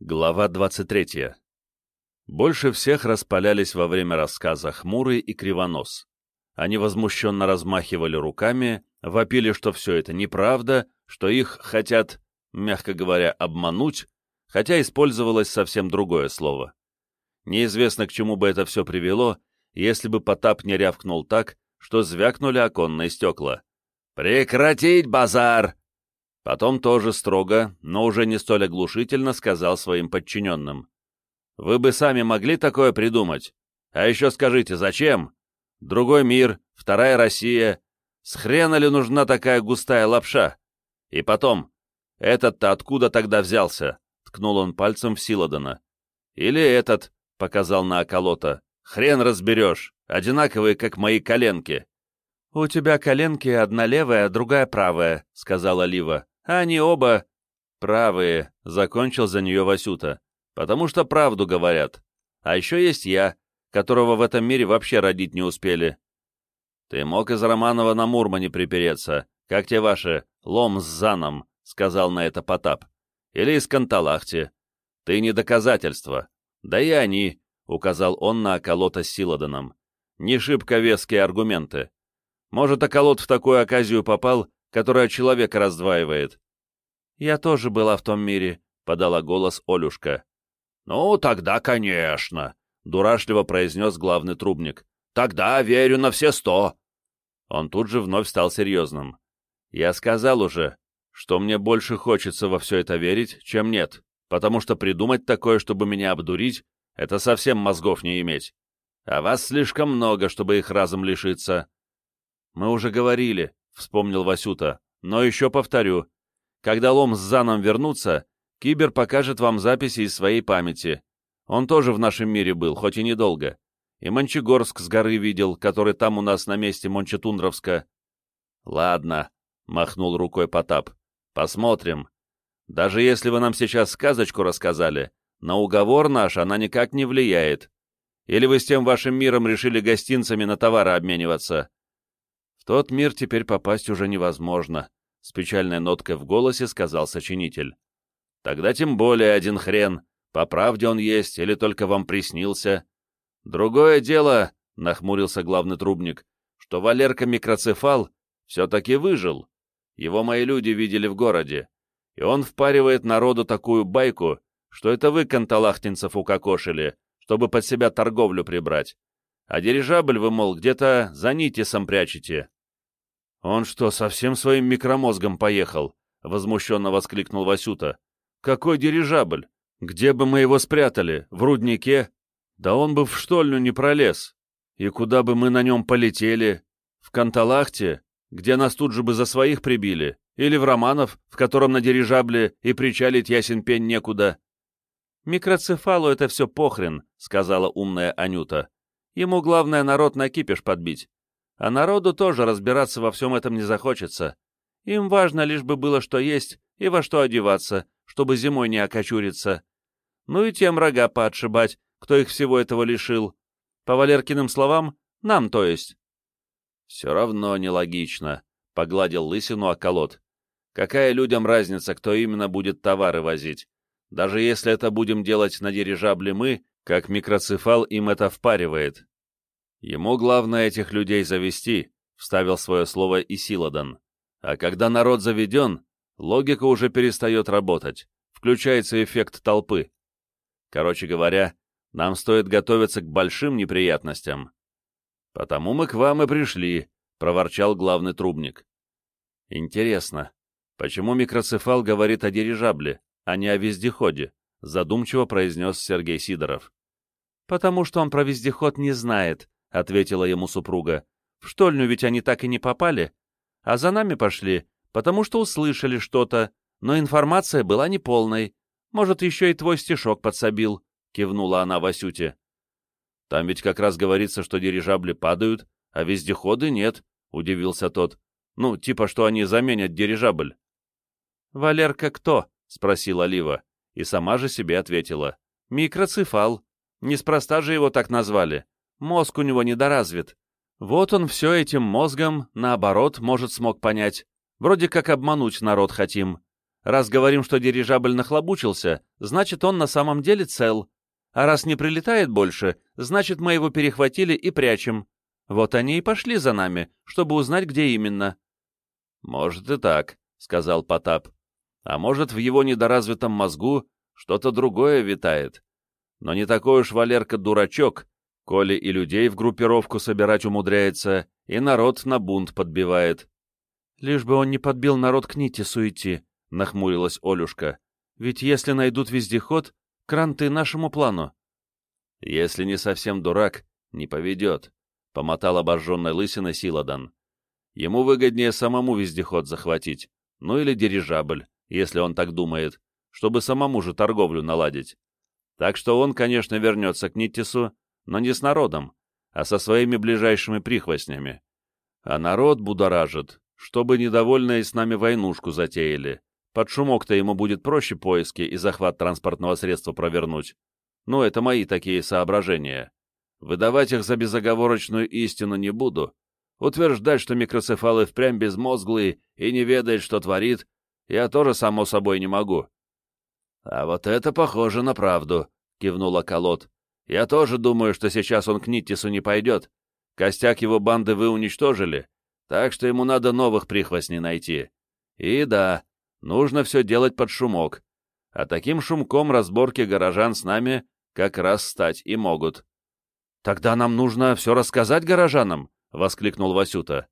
Глава 23. Больше всех распалялись во время рассказа Хмурый и Кривонос. Они возмущенно размахивали руками, вопили, что все это неправда, что их хотят, мягко говоря, обмануть, хотя использовалось совсем другое слово. Неизвестно, к чему бы это все привело, если бы Потап не рявкнул так, что звякнули оконные стекла. «Прекратить базар!» Потом тоже строго, но уже не столь оглушительно сказал своим подчиненным. «Вы бы сами могли такое придумать? А еще скажите, зачем? Другой мир, вторая Россия. С хрена ли нужна такая густая лапша? И потом, этот-то откуда тогда взялся?» Ткнул он пальцем в Силадана. «Или этот», — показал на околота. «Хрен разберешь, одинаковые, как мои коленки». «У тебя коленки одна левая, другая правая», — сказала Лива. Они оба правые, — закончил за нее Васюта, — потому что правду говорят. А еще есть я, которого в этом мире вообще родить не успели. Ты мог из Романова на Мурмане припереться, как те ваши, лом с заном, — сказал на это Потап. Или из Канталахти. Ты не доказательство. Да и они, — указал он на околота с Силаданом. Не шибко веские аргументы. Может, околот в такую оказию попал, которая человека раздваивает. «Я тоже была в том мире», — подала голос Олюшка. «Ну, тогда, конечно», — дурашливо произнес главный трубник. «Тогда верю на все сто». Он тут же вновь стал серьезным. «Я сказал уже, что мне больше хочется во все это верить, чем нет, потому что придумать такое, чтобы меня обдурить, это совсем мозгов не иметь. А вас слишком много, чтобы их разом лишиться». «Мы уже говорили», вспомнил Васюта. «Но еще повторю. Когда Лом с Заном вернутся, Кибер покажет вам записи из своей памяти. Он тоже в нашем мире был, хоть и недолго. И Мончегорск с горы видел, который там у нас на месте Мончетундровска». «Ладно», — махнул рукой Потап. «Посмотрим. Даже если вы нам сейчас сказочку рассказали, на уговор наш она никак не влияет. Или вы с тем вашим миром решили гостинцами на товары обмениваться?» Тот мир теперь попасть уже невозможно», — с печальной ноткой в голосе сказал сочинитель. «Тогда тем более один хрен, по правде он есть или только вам приснился. Другое дело, — нахмурился главный трубник, — что Валерка Микроцефал все-таки выжил. Его мои люди видели в городе, и он впаривает народу такую байку, что это вы, канталахтинцев, укокошили, чтобы под себя торговлю прибрать. А дирижабль вы, мол, где-то за Нитисом прячете. «Он что, совсем своим микромозгом поехал?» — возмущенно воскликнул Васюта. «Какой дирижабль? Где бы мы его спрятали? В руднике? Да он бы в штольню не пролез. И куда бы мы на нем полетели? В Канталахте, где нас тут же бы за своих прибили? Или в Романов, в котором на дирижабле и причалить ясен пень некуда?» «Микроцефалу это все похрен», — сказала умная Анюта. «Ему главное народ на кипиш подбить. А народу тоже разбираться во всем этом не захочется. Им важно лишь бы было что есть и во что одеваться, чтобы зимой не окочуриться. Ну и тем рога поотшибать, кто их всего этого лишил. По Валеркиным словам, нам то есть. Все равно нелогично, — погладил лысину околот. Какая людям разница, кто именно будет товары возить? Даже если это будем делать на дирижабле мы, как микроцефал им это впаривает. Ему главное этих людей завести, вставил свое слово и Силадан. А когда народ заведен, логика уже перестает работать, включается эффект толпы. Короче говоря, нам стоит готовиться к большим неприятностям. Потому мы к вам и пришли, проворчал главный трубник. Интересно, почему микроцефал говорит о дирижабле, а не о вездеходе? Задумчиво произнес Сергей Сидоров. Потому что он про вездеход не знает, — ответила ему супруга. «В штольню ведь они так и не попали, а за нами пошли, потому что услышали что-то, но информация была неполной. Может, еще и твой стишок подсобил», — кивнула она Васюте. «Там ведь как раз говорится, что дирижабли падают, а вездеходы нет», — удивился тот. «Ну, типа, что они заменят дирижабль». «Валерка кто?» — спросила Лива, и сама же себе ответила. «Микроцефал. Неспроста же его так назвали. Мозг у него недоразвит. Вот он все этим мозгом, наоборот, может, смог понять. Вроде как обмануть народ хотим. Раз говорим, что дирижабль нахлобучился, значит, он на самом деле цел. А раз не прилетает больше, значит, мы его перехватили и прячем. Вот они и пошли за нами, чтобы узнать, где именно». «Может и так», — сказал Потап. «А может, в его недоразвитом мозгу что-то другое витает. Но не такой уж Валерка дурачок, коли и людей в группировку собирать умудряется, и народ на бунт подбивает». «Лишь бы он не подбил народ к Нитису идти», — нахмурилась Олюшка. «Ведь если найдут вездеход, кранты нашему плану». «Если не совсем дурак, не поведет», — помотал обожженной лысиной Силадан. «Ему выгоднее самому вездеход захватить, ну или дирижабль, если он так думает, чтобы самому же торговлю наладить. Так что он, конечно, вернется к Ниттису, но не с народом, а со своими ближайшими прихвостнями. А народ будоражит, чтобы недовольные с нами войнушку затеяли, под шумок-то ему будет проще поиски и захват транспортного средства провернуть. Ну, это мои такие соображения. Выдавать их за безоговорочную истину не буду. Утверждать, что микроцефалы впрямь безмозглые и не ведает, что творит, я тоже, само собой, не могу. — А вот это похоже на правду, — кивнула Колод. — Я тоже думаю, что сейчас он к Ниттису не пойдет. Костяк его банды вы уничтожили, так что ему надо новых прихвостней найти. И да, Нужно все делать под шумок. А таким шумком разборки горожан с нами как раз стать и могут. «Тогда нам нужно все рассказать горожанам!» — воскликнул Васюта.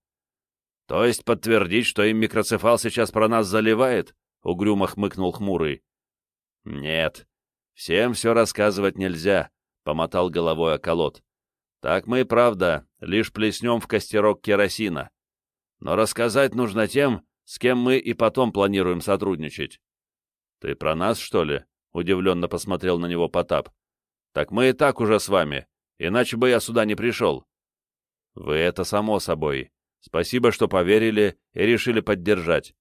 «То есть подтвердить, что им микроцефал сейчас про нас заливает?» — угрюмо хмыкнул Хмурый. «Нет, всем все рассказывать нельзя», — помотал головой околот. «Так мы и правда лишь плеснем в костерок керосина. Но рассказать нужно тем, с кем мы и потом планируем сотрудничать. — Ты про нас, что ли? — удивленно посмотрел на него Потап. — Так мы и так уже с вами, иначе бы я сюда не пришел. — Вы это само собой. Спасибо, что поверили и решили поддержать.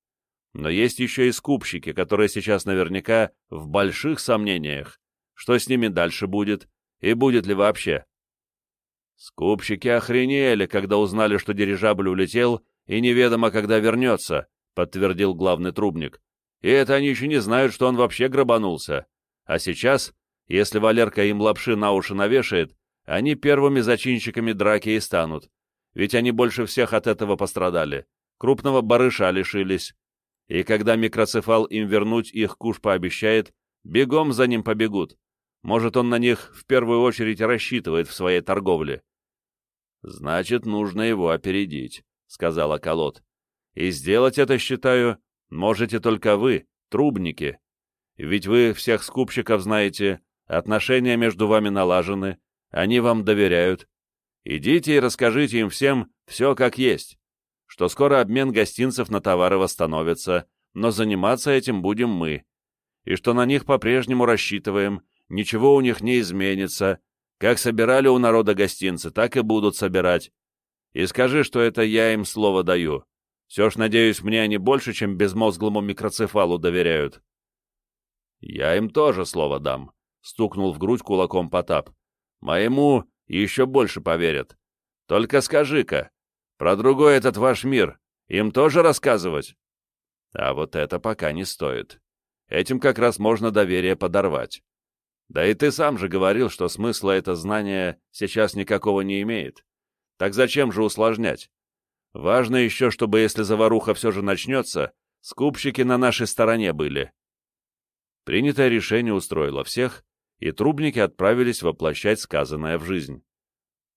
Но есть еще и скупщики, которые сейчас наверняка в больших сомнениях, что с ними дальше будет и будет ли вообще. Скупщики охренели, когда узнали, что дирижабль улетел и неведомо, когда вернется, — подтвердил главный трубник. «И это они еще не знают, что он вообще грабанулся. А сейчас, если Валерка им лапши на уши навешает, они первыми зачинщиками драки и станут. Ведь они больше всех от этого пострадали. Крупного барыша лишились. И когда микроцефал им вернуть их куш пообещает, бегом за ним побегут. Может, он на них в первую очередь рассчитывает в своей торговле. «Значит, нужно его опередить», — сказала Колод. И сделать это, считаю, можете только вы, трубники. Ведь вы всех скупщиков знаете, отношения между вами налажены, они вам доверяют. Идите и расскажите им всем все как есть, что скоро обмен гостинцев на товары восстановится, но заниматься этим будем мы, и что на них по-прежнему рассчитываем, ничего у них не изменится, как собирали у народа гостинцы, так и будут собирать. И скажи, что это я им слово даю. Все ж, надеюсь, мне они больше, чем безмозглому микроцефалу доверяют. Я им тоже слово дам, — стукнул в грудь кулаком Потап. Моему еще больше поверят. Только скажи-ка, про другой этот ваш мир им тоже рассказывать? А вот это пока не стоит. Этим как раз можно доверие подорвать. Да и ты сам же говорил, что смысла это знание сейчас никакого не имеет. Так зачем же усложнять? Важно еще, чтобы, если заваруха все же начнется, скупщики на нашей стороне были. Принятое решение устроило всех, и трубники отправились воплощать сказанное в жизнь.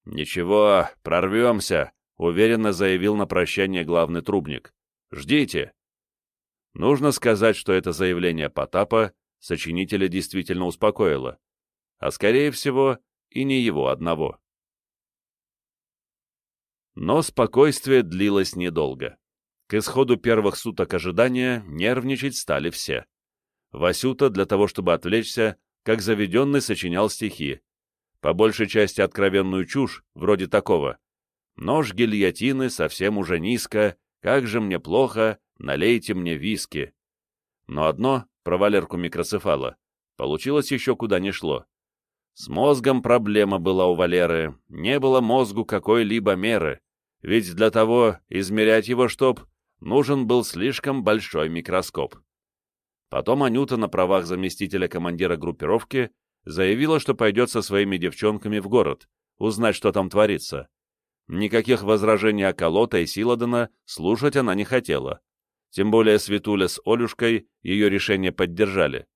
«Ничего, прорвемся», — уверенно заявил на прощание главный трубник. «Ждите». Нужно сказать, что это заявление Потапа сочинителя действительно успокоило, а, скорее всего, и не его одного. Но спокойствие длилось недолго. К исходу первых суток ожидания нервничать стали все. Васюта, для того чтобы отвлечься, как заведенный сочинял стихи. По большей части откровенную чушь, вроде такого. «Нож гильотины совсем уже низко, как же мне плохо, налейте мне виски». Но одно, про Валерку микроцефала, получилось еще куда не шло. С мозгом проблема была у Валеры, не было мозгу какой-либо меры ведь для того измерять его, чтоб, нужен был слишком большой микроскоп. Потом Анюта на правах заместителя командира группировки заявила, что пойдет со своими девчонками в город, узнать, что там творится. Никаких возражений Аколота и Силадана слушать она не хотела. Тем более Светуля с Олюшкой ее решение поддержали.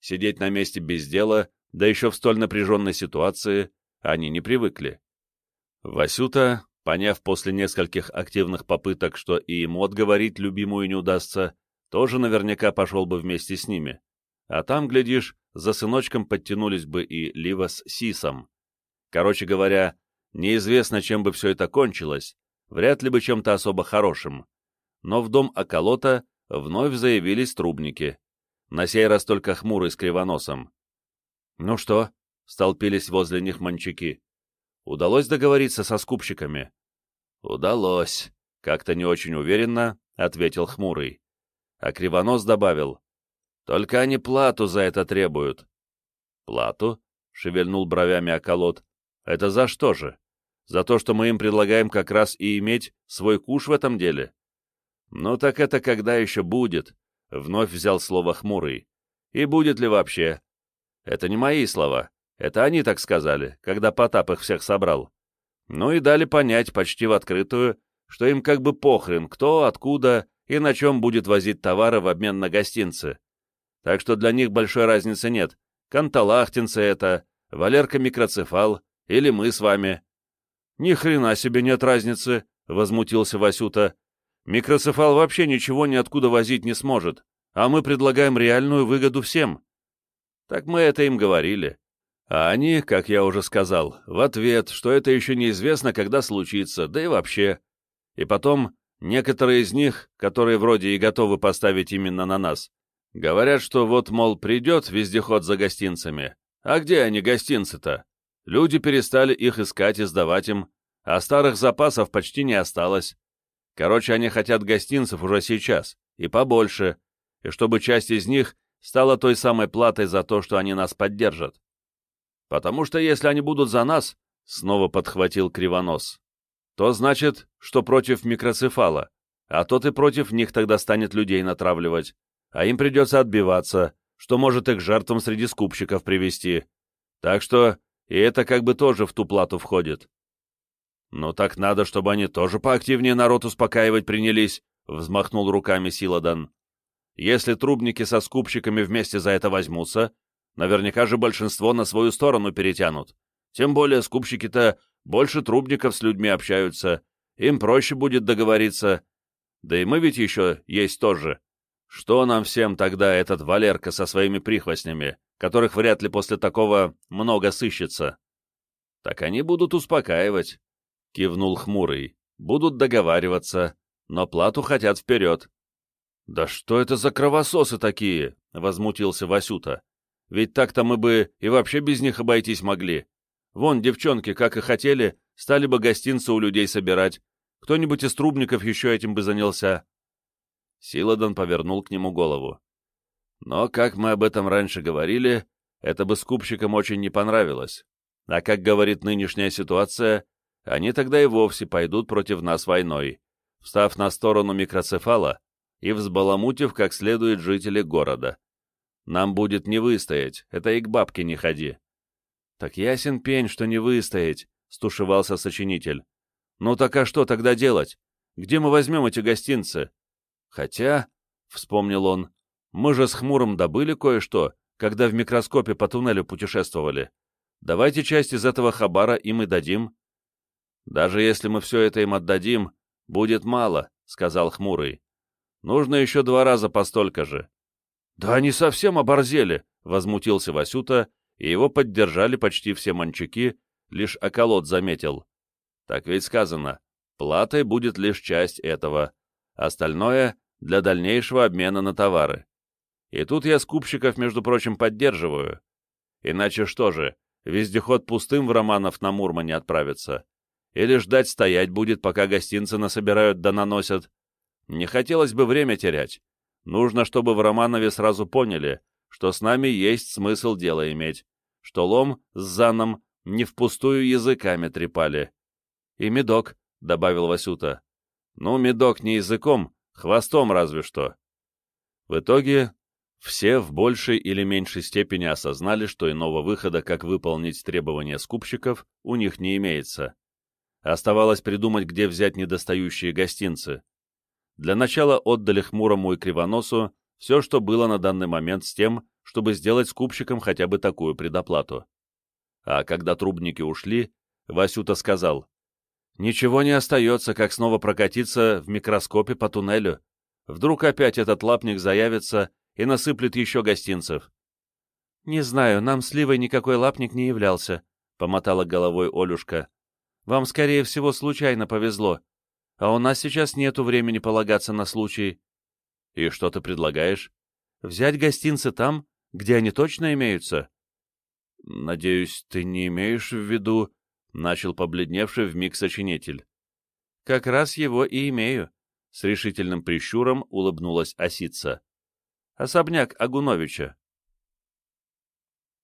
Сидеть на месте без дела, да еще в столь напряженной ситуации, они не привыкли. Васюта, поняв после нескольких активных попыток, что и ему отговорить любимую не удастся, тоже наверняка пошел бы вместе с ними. А там, глядишь, за сыночком подтянулись бы и Лива с Сисом. Короче говоря, неизвестно, чем бы все это кончилось, вряд ли бы чем-то особо хорошим. Но в дом Околота вновь заявились трубники. На сей раз только хмурый с кривоносом. «Ну что?» — столпились возле них манчаки. «Удалось договориться со скупщиками?» «Удалось», — как-то не очень уверенно ответил хмурый. А кривонос добавил. «Только они плату за это требуют». «Плату?» — шевельнул бровями околот. «Это за что же? За то, что мы им предлагаем как раз и иметь свой куш в этом деле?» «Ну так это когда еще будет?» — вновь взял слово хмурый. «И будет ли вообще?» «Это не мои слова. Это они так сказали, когда Потап их всех собрал. Ну и дали понять почти в открытую, что им как бы похрен, кто, откуда и на чем будет возить товары в обмен на гостинцы. Так что для них большой разницы нет, канталахтинцы это, Валерка микроцефал или мы с вами. Ни хрена себе нет разницы, возмутился Васюта. Микроцефал вообще ничего ниоткуда возить не сможет, а мы предлагаем реальную выгоду всем. Так мы это им говорили. А они, как я уже сказал, в ответ, что это еще неизвестно, когда случится, да и вообще. И потом, некоторые из них, которые вроде и готовы поставить именно на нас, говорят, что вот, мол, придет вездеход за гостинцами. А где они, гостинцы-то? Люди перестали их искать и сдавать им, а старых запасов почти не осталось. Короче, они хотят гостинцев уже сейчас, и побольше, и чтобы часть из них стала той самой платой за то, что они нас поддержат. Потому что если они будут за нас, — снова подхватил Кривонос, — то значит, что против микроцефала, а тот и против них тогда станет людей натравливать, а им придется отбиваться, что может их жертвам среди скупщиков привести. Так что и это как бы тоже в ту плату входит. «Ну так надо, чтобы они тоже поактивнее народ успокаивать принялись», — взмахнул руками Силадан. «Если трубники со скупщиками вместе за это возьмутся, Наверняка же большинство на свою сторону перетянут. Тем более скупщики-то больше трубников с людьми общаются, им проще будет договориться. Да и мы ведь еще есть тоже. Что нам всем тогда этот Валерка со своими прихвостнями, которых вряд ли после такого много сыщется? Так они будут успокаивать, — кивнул Хмурый. Будут договариваться, но плату хотят вперед. — Да что это за кровососы такие? — возмутился Васюта. Ведь так-то мы бы и вообще без них обойтись могли. Вон, девчонки, как и хотели, стали бы гостинцы у людей собирать. Кто-нибудь из трубников еще этим бы занялся. Силадан повернул к нему голову. Но, как мы об этом раньше говорили, это бы скупщикам очень не понравилось. А как говорит нынешняя ситуация, они тогда и вовсе пойдут против нас войной, встав на сторону микроцефала и взбаламутив как следует жителей города. Нам будет не выстоять, это и к бабке не ходи. Так ясен пень, что не выстоять, стушевался сочинитель. Ну так а что тогда делать? Где мы возьмем эти гостинцы? Хотя, вспомнил он, мы же с Хмуром добыли кое-что, когда в микроскопе по туннелю путешествовали. Давайте часть из этого хабара им и дадим. Даже если мы все это им отдадим, будет мало, сказал Хмурый. Нужно еще два раза по столько же. «Да они совсем оборзели!» — возмутился Васюта, и его поддержали почти все манчаки, лишь околот заметил. «Так ведь сказано, платой будет лишь часть этого, остальное — для дальнейшего обмена на товары. И тут я скупщиков, между прочим, поддерживаю. Иначе что же, вездеход пустым в Романов на Мурмане отправится? Или ждать стоять будет, пока гостинцы насобирают да наносят? Не хотелось бы время терять, Нужно, чтобы в Романове сразу поняли, что с нами есть смысл дела иметь, что лом с заном не впустую языками трепали. И медок, — добавил Васюта. Ну, медок не языком, хвостом разве что. В итоге Все в большей или меньшей степени осознали, что иного выхода, как выполнить требования скупщиков, у них не имеется. Оставалось придумать, где взять недостающие гостинцы. Для начала отдали Хмурому и Кривоносу все, что было на данный момент с тем, чтобы сделать скупщикам хотя бы такую предоплату. А когда трубники ушли, Васюта сказал, «Ничего не остается, как снова прокатиться в микроскопе по туннелю. Вдруг опять этот лапник заявится и насыплет еще гостинцев». «Не знаю, нам с Ливой никакой лапник не являлся», — помотала головой Олюшка. «Вам, скорее всего, случайно повезло. А у нас сейчас нету времени полагаться на случай». «И что ты предлагаешь?» «Взять гостинцы там, где они точно имеются». «Надеюсь, ты не имеешь в виду...» — начал побледневший вмиг сочинитель. «Как раз его и имею», — с решительным прищуром улыбнулась осица. «Особняк Агуновича».